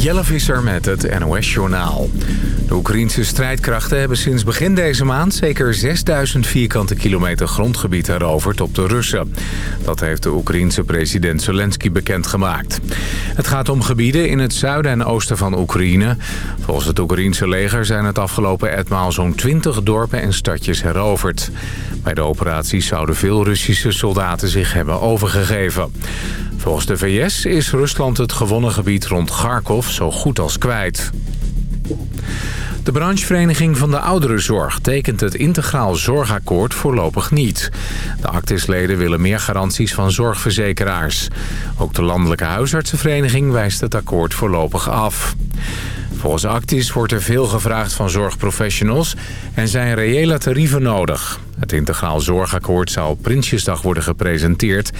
Jelle Visser met het NOS-journaal. De Oekraïnse strijdkrachten hebben sinds begin deze maand... zeker 6000 vierkante kilometer grondgebied heroverd op de Russen. Dat heeft de Oekraïense president Zelensky bekendgemaakt. Het gaat om gebieden in het zuiden en oosten van Oekraïne. Volgens het Oekraïense leger zijn het afgelopen etmaal... zo'n 20 dorpen en stadjes heroverd. Bij de operaties zouden veel Russische soldaten zich hebben overgegeven. Volgens de VS is Rusland het gewonnen gebied rond Kharkov zo goed als kwijt. De branchevereniging van de ouderenzorg tekent het integraal zorgakkoord voorlopig niet. De actisleden willen meer garanties van zorgverzekeraars. Ook de landelijke huisartsenvereniging wijst het akkoord voorlopig af. Volgens Actis wordt er veel gevraagd van zorgprofessionals en zijn reële tarieven nodig. Het integraal zorgakkoord zal op Prinsjesdag worden gepresenteerd.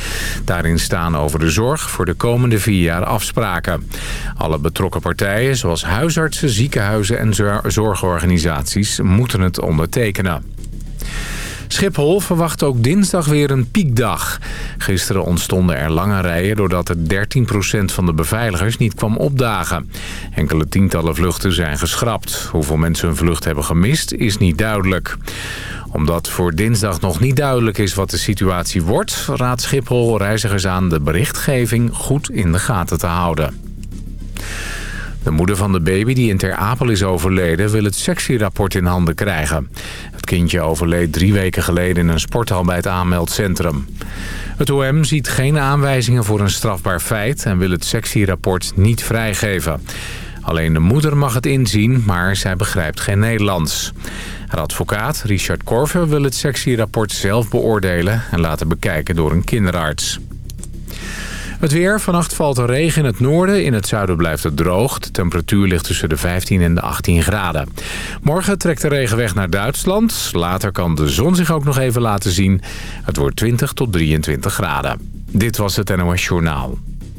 Daarin staan over de zorg voor de komende vier jaar afspraken. Alle betrokken partijen, zoals huisartsen, ziekenhuizen en zorgorganisaties, moeten het ondertekenen. Schiphol verwacht ook dinsdag weer een piekdag. Gisteren ontstonden er lange rijen doordat er 13% van de beveiligers niet kwam opdagen. Enkele tientallen vluchten zijn geschrapt. Hoeveel mensen een vlucht hebben gemist is niet duidelijk omdat voor dinsdag nog niet duidelijk is wat de situatie wordt... raadt Schiphol reizigers aan de berichtgeving goed in de gaten te houden. De moeder van de baby die in Ter Apel is overleden... wil het sectierapport in handen krijgen. Het kindje overleed drie weken geleden in een sporthal bij het aanmeldcentrum. Het OM ziet geen aanwijzingen voor een strafbaar feit... en wil het sectierapport niet vrijgeven. Alleen de moeder mag het inzien, maar zij begrijpt geen Nederlands. Haar advocaat, Richard Korver, wil het sectierapport zelf beoordelen... en laten bekijken door een kinderarts. Het weer. Vannacht valt regen in het noorden. In het zuiden blijft het droog. De temperatuur ligt tussen de 15 en de 18 graden. Morgen trekt de regen weg naar Duitsland. Later kan de zon zich ook nog even laten zien. Het wordt 20 tot 23 graden. Dit was het NOS Journaal.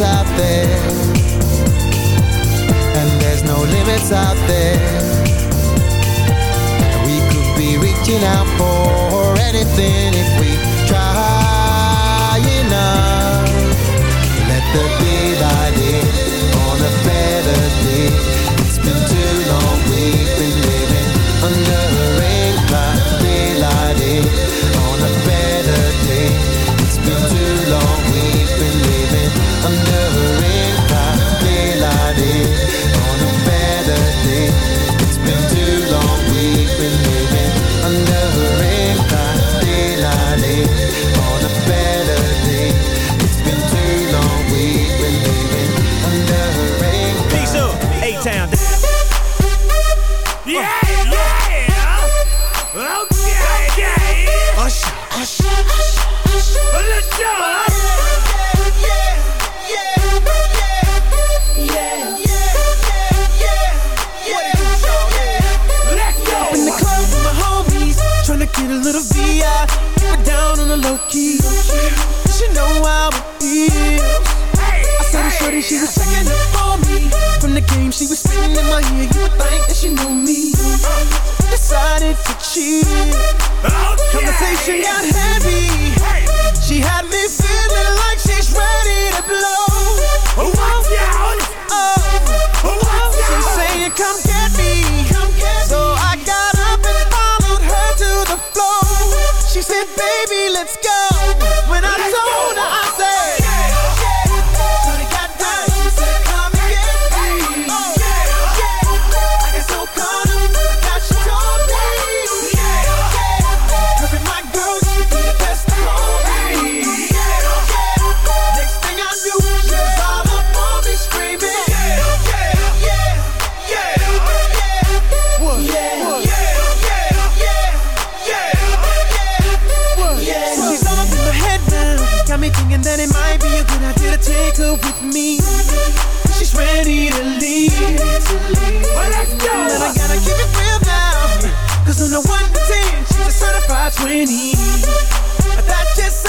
out there. And there's no limits out there. And we could be reaching out for anything if we try enough. Let the baby, let's go.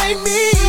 Ain't me.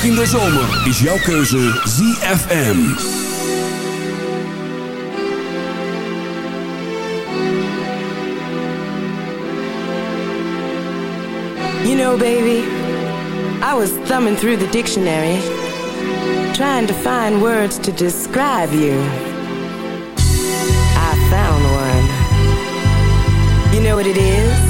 Ook in de zomer is jouw keuze ZFM. You know, baby, I was thumbing through the dictionary, trying to find words to describe you. I found one. You know what it is?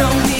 show me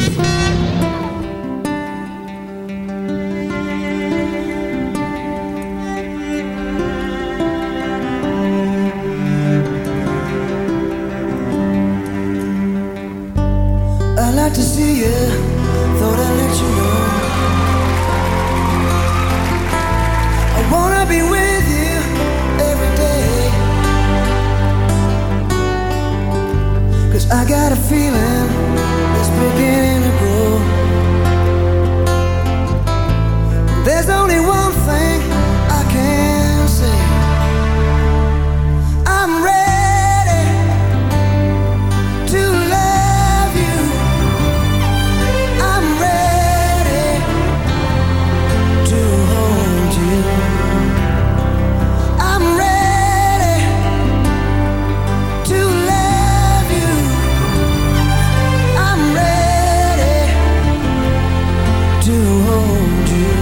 do.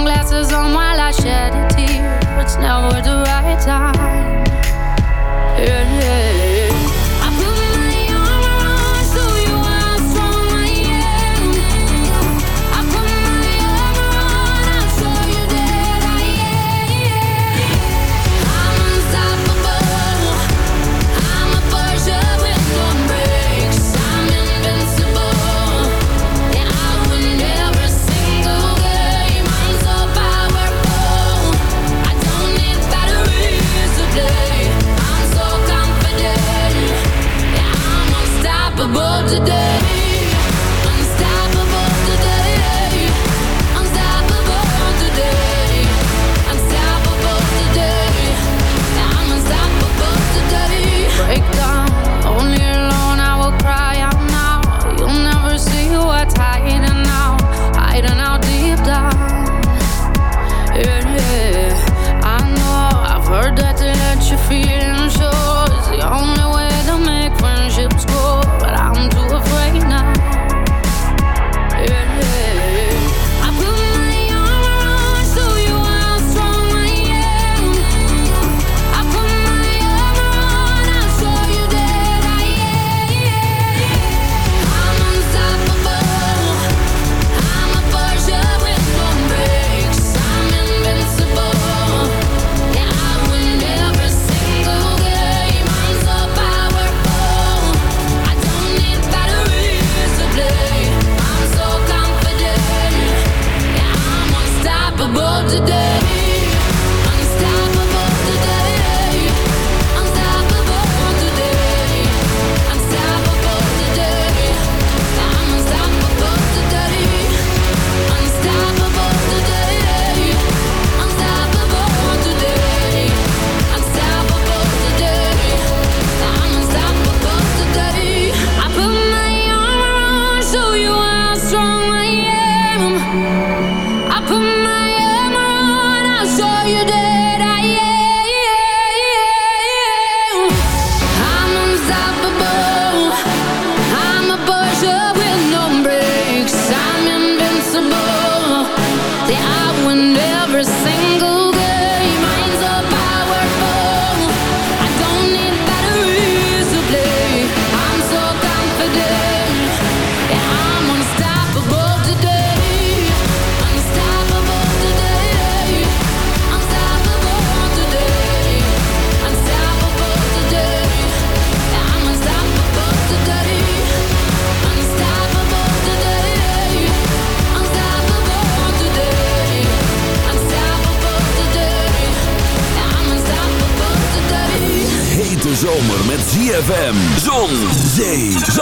sunglasses on while I shed a tear. It's never the right time. yeah. yeah.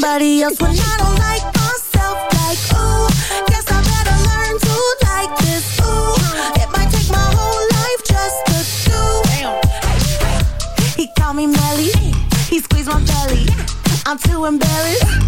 somebody else. When I don't like myself Like, ooh, guess I better learn to like this Ooh, it might take my whole life just to do. He called me Melly, he squeezed my belly. I'm too embarrassed.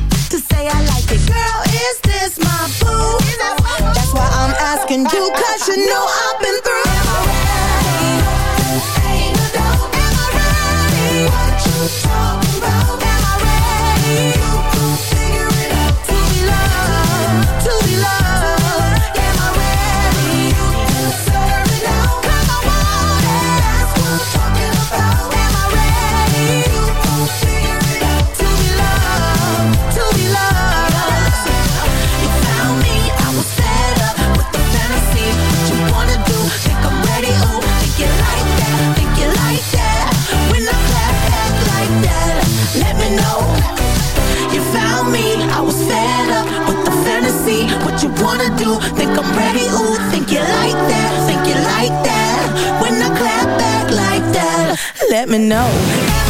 let me know.